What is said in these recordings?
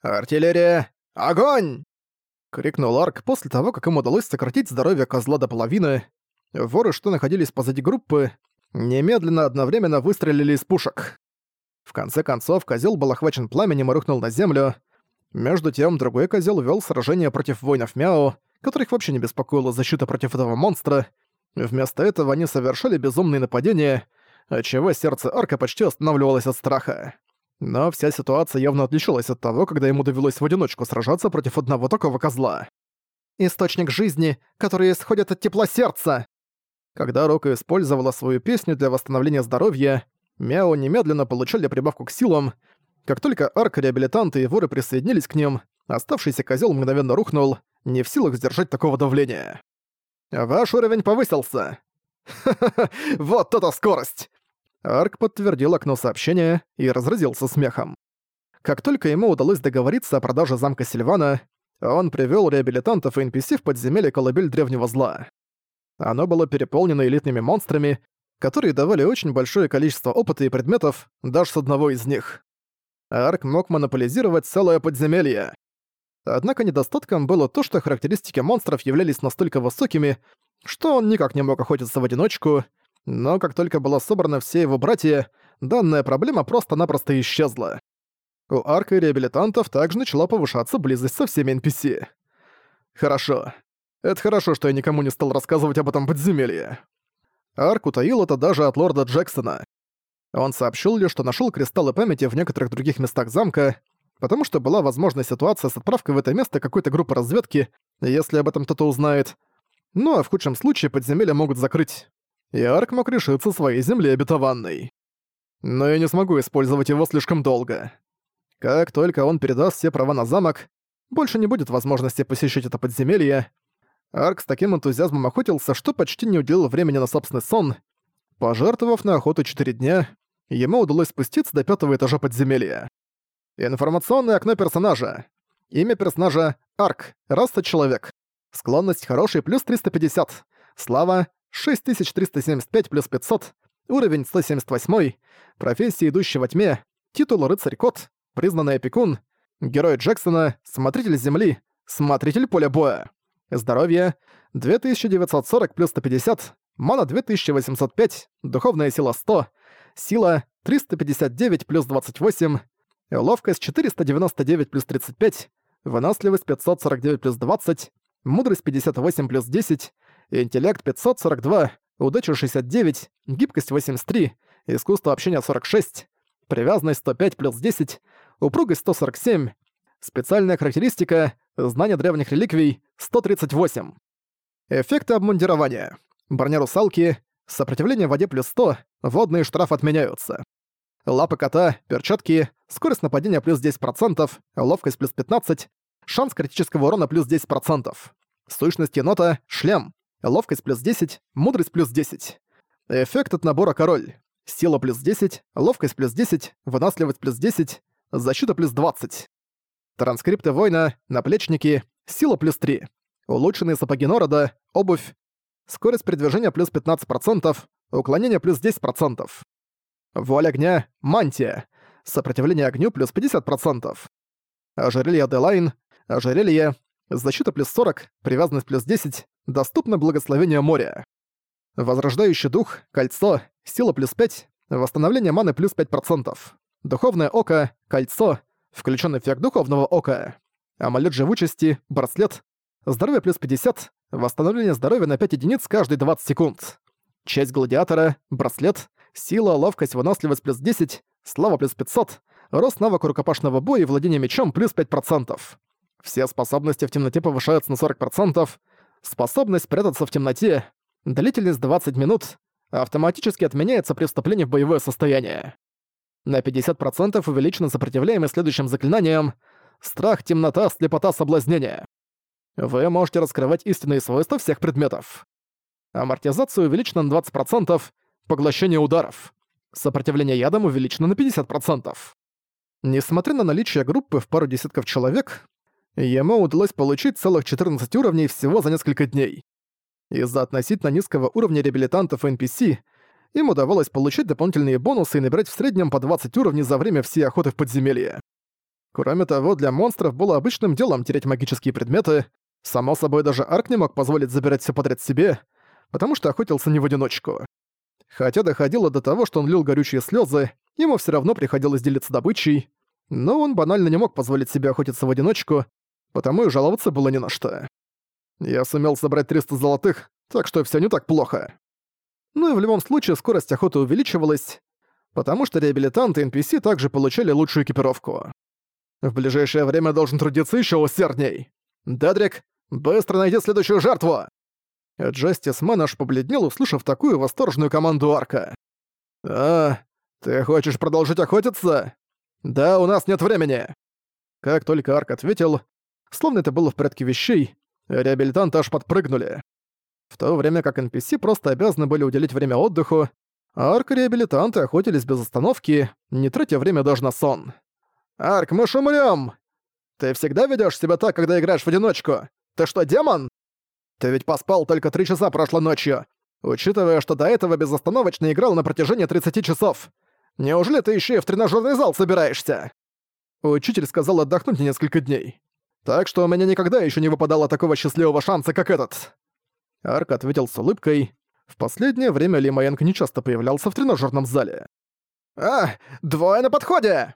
«Артиллерия! Огонь!» — крикнул Арк после того, как им удалось сократить здоровье козла до половины. Воры, что находились позади группы, немедленно одновременно выстрелили из пушек. В конце концов, козел был охвачен пламенем и рухнул на землю. Между тем, другой козел вел сражение против воинов Мяо, которых вообще не беспокоила защита против этого монстра. Вместо этого они совершали безумные нападения, отчего сердце Арка почти останавливалось от страха. Но вся ситуация явно отличалась от того, когда ему довелось в одиночку сражаться против одного такого козла. «Источник жизни, который исходит от тепла сердца!» Когда Рока использовала свою песню для восстановления здоровья, Мяо немедленно получали прибавку к силам. Как только арк, реабилитанты и воры присоединились к ним, оставшийся козел мгновенно рухнул, не в силах сдержать такого давления. «Ваш уровень повысился!» «Ха-ха-ха, вот это скорость!» Арк подтвердил окно сообщения и разразился смехом. Как только ему удалось договориться о продаже замка Сильвана, он привёл реабилитантов и NPC в подземелье колыбель древнего зла. Оно было переполнено элитными монстрами, которые давали очень большое количество опыта и предметов даже с одного из них. Арк мог монополизировать целое подземелье. Однако недостатком было то, что характеристики монстров являлись настолько высокими, что он никак не мог охотиться в одиночку, но как только была собрана все его братья, данная проблема просто-напросто исчезла. У арка и реабилитантов также начала повышаться близость со всеми NPC. Хорошо. Это хорошо, что я никому не стал рассказывать об этом подземелье. Арк утаил это даже от лорда Джексона. Он сообщил лишь, что нашел кристаллы памяти в некоторых других местах замка, потому что была возможна ситуация с отправкой в это место какой-то группы разведки, если об этом кто-то узнает. Ну а в худшем случае подземелья могут закрыть и Арк мог решиться своей земле обетованной. Но я не смогу использовать его слишком долго. Как только он передаст все права на замок, больше не будет возможности посещать это подземелье. Арк с таким энтузиазмом охотился, что почти не уделил времени на собственный сон. Пожертвовав на охоту 4 дня, ему удалось спуститься до пятого этажа подземелья. Информационное окно персонажа. Имя персонажа — Арк, раса — человек. Склонность хороший плюс 350. Слава 6375 плюс 500, уровень 178, профессия идущего во тьме, титул рыцарь-кот, признанный опекун, герой Джексона, смотритель земли, смотритель поля боя. Здоровье 2940 плюс 150, мана 2805, духовная сила 100, сила 359 плюс 28, ловкость 499 плюс 35, выносливость 549 плюс 20, мудрость 58 плюс 10, интеллект 542, удача 69, гибкость 83, искусство общения 46, привязанность 105 плюс 10, упругость 147, специальная характеристика знание древних реликвий 138. Эффекты обмундирования. Броня русалки, сопротивление в воде плюс 100, водные штрафы отменяются. Лапы кота, перчатки, скорость нападения плюс 10%, ловкость плюс 15, шанс критического урона плюс 10%. Сущность енота — шлем, ловкость плюс 10, мудрость плюс 10. Эффект от набора король. Сила плюс 10, ловкость плюс 10, выносливость плюс 10, защита плюс 20. Транскрипты воина, наплечники, сила плюс 3. Улучшенные сапоги Норода, обувь, скорость передвижения плюс 15%, уклонение плюс 10%. Вуаль огня, мантия, сопротивление огню плюс 50%. Ожерелье Аделайн, ожерелье, защита плюс 40, привязанность плюс 10, Доступно благословение моря. Возрождающий дух, кольцо, сила плюс 5, восстановление маны плюс 5%. Духовное око, кольцо, включен эффект духовного ока. Амулет живучести, браслет, здоровье плюс 50, восстановление здоровья на 5 единиц каждые 20 секунд. Часть гладиатора, браслет, сила, ловкость, выносливость плюс 10, слава плюс 500, рост навыка рукопашного боя и владение мечом плюс 5%. Все способности в темноте повышаются на 40%, способность прятаться в темноте, длительность 20 минут, автоматически отменяется при вступлении в боевое состояние. На 50% увеличено сопротивляемость следующим заклинанием «Страх, темнота, слепота, соблазнение». Вы можете раскрывать истинные свойства всех предметов. Амортизация увеличена на 20%, поглощение ударов. Сопротивление ядом увеличено на 50%. Несмотря на наличие группы в пару десятков человек, ему удалось получить целых 14 уровней всего за несколько дней. Из-за относительно низкого уровня реабилитантов и NPC им удавалось получить дополнительные бонусы и набирать в среднем по 20 уровней за время всей охоты в подземелье. Кроме того, для монстров было обычным делом тереть магические предметы. Само собой, даже Арк не мог позволить забирать все подряд себе, потому что охотился не в одиночку. Хотя доходило до того, что он лил горючие слезы, ему все равно приходилось делиться добычей, но он банально не мог позволить себе охотиться в одиночку, потому и жаловаться было не на что. Я сумел собрать 300 золотых, так что все не так плохо. Ну и в любом случае скорость охоты увеличивалась, потому что реабилитанты NPC также получали лучшую экипировку. В ближайшее время должен трудиться еще усердней. Дедрик, быстро найди следующую жертву! Джастис Мэн аж побледнел, услышав такую восторженную команду Арка. «А, ты хочешь продолжить охотиться? Да, у нас нет времени!» Как только Арк ответил, словно это было в порядке вещей, реабилитанты аж подпрыгнули. В то время как NPC просто обязаны были уделить время отдыху, а Арк-реабилитанты охотились без остановки, не тратя время даже на сон. «Арк, мы шумрём! Ты всегда ведёшь себя так, когда играешь в одиночку? Ты что, демон? Ты ведь поспал только три часа прошлой ночью, учитывая, что до этого безостановочно играл на протяжении 30 часов. Неужели ты ещё и в тренажёрный зал собираешься?» Учитель сказал отдохнуть несколько дней. Так что у меня никогда ещё не выпадало такого счастливого шанса, как этот. Арк ответил с улыбкой. В последнее время Ли Маенко нечасто появлялся в тренажерном зале. «А, двое на подходе!»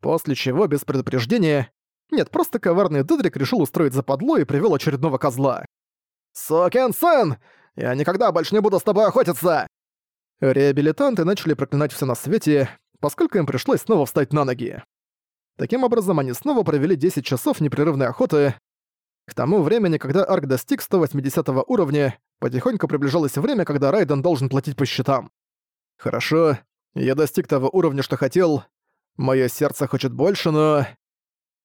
После чего, без предупреждения... Нет, просто коварный Дедрик решил устроить западло и привел очередного козла. «Сокен-сэн! Я никогда больше не буду с тобой охотиться!» Реабилитанты начали проклинать все на свете, поскольку им пришлось снова встать на ноги. Таким образом, они снова провели 10 часов непрерывной охоты. К тому времени, когда Арк достиг 180 уровня, потихоньку приближалось время, когда Райден должен платить по счетам. Хорошо, я достиг того уровня, что хотел. Моё сердце хочет больше, но...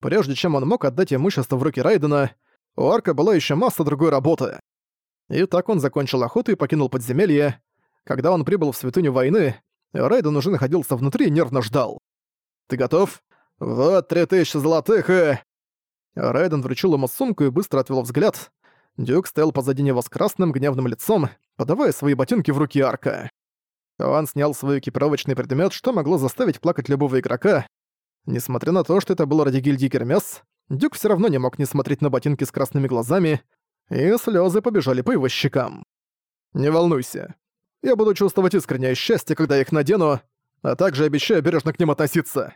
Прежде чем он мог отдать имущество в руки Райдена, у Арка была ещё масса другой работы. И так он закончил охоту и покинул подземелье. Когда он прибыл в Святыню войны, Райден уже находился внутри и нервно ждал. «Ты готов?» «Вот три тысячи золотых и...» Райден вручил ему сумку и быстро отвел взгляд. Дюк стоял позади него с красным гневным лицом, подавая свои ботинки в руки Арка. Он снял свой экипировочный предмет, что могло заставить плакать любого игрока. Несмотря на то, что это было ради гильдии Кермес, Дюк все равно не мог не смотреть на ботинки с красными глазами, и слезы побежали по его щекам. «Не волнуйся. Я буду чувствовать искреннее счастье, когда их надену, а также обещаю бережно к ним относиться.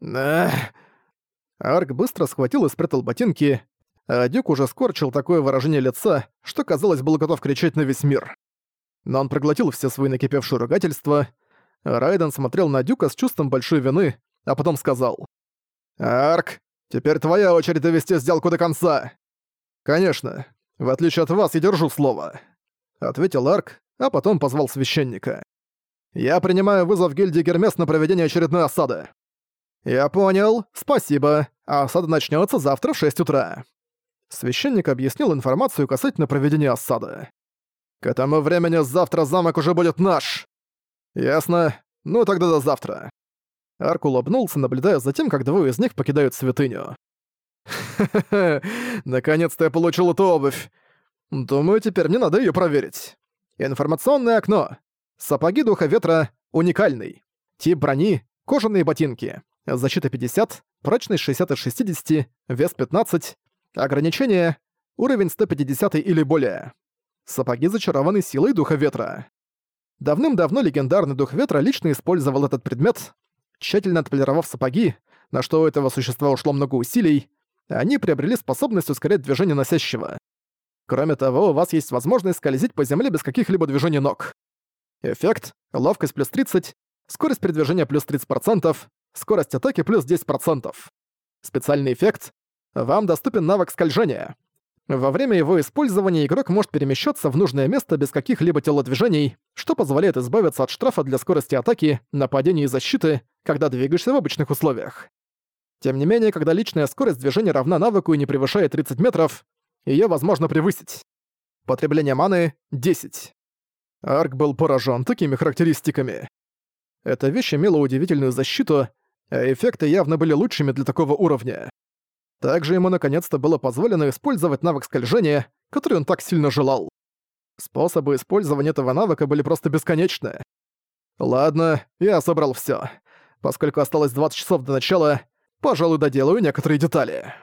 Эх. Арк быстро схватил и спрятал ботинки, а Дюк уже скорчил такое выражение лица, что, казалось, был готов кричать на весь мир. Но он проглотил все свои накипевшие ругательства. Райден смотрел на Дюка с чувством большой вины, а потом сказал. «Арк, теперь твоя очередь довести сделку до конца!» «Конечно. В отличие от вас, я держу слово», — ответил Арк, а потом позвал священника. «Я принимаю вызов гильдии Гермес на проведение очередной осады. «Я понял. Спасибо. Осада начнется завтра в 6 утра». Священник объяснил информацию касательно проведения осады. «К этому времени завтра замок уже будет наш!» «Ясно. Ну тогда до завтра». Арк улыбнулся, наблюдая за тем, как двое из них покидают святыню. «Ха-ха-ха, наконец-то я получил эту обувь. Думаю, теперь мне надо ее проверить. Информационное окно. Сапоги Духа Ветра уникальный. Тип брони — кожаные ботинки. Защита 50, прочность 60 из 60, вес 15, ограничение — уровень 150 или более. Сапоги зачарованы силой Духа Ветра. Давным-давно легендарный Дух Ветра лично использовал этот предмет, тщательно отполировав сапоги, на что у этого существа ушло много усилий, они приобрели способность ускорять движение носящего. Кроме того, у вас есть возможность скользить по земле без каких-либо движений ног. Эффект — ловкость плюс 30, скорость передвижения плюс 30%, скорость атаки плюс 10%. Специальный эффект. Вам доступен навык скольжения. Во время его использования игрок может перемещаться в нужное место без каких-либо телодвижений, что позволяет избавиться от штрафа для скорости атаки, нападения и защиты, когда двигаешься в обычных условиях. Тем не менее, когда личная скорость движения равна навыку и не превышает 30 метров, ее возможно превысить. Потребление маны — 10. Арк был поражен такими характеристиками. Эта вещь имела удивительную защиту, а эффекты явно были лучшими для такого уровня. Также ему наконец-то было позволено использовать навык скольжения, который он так сильно желал. Способы использования этого навыка были просто бесконечны. Ладно, я собрал всё. Поскольку осталось 20 часов до начала, Пожалуй, доделаю некоторые детали.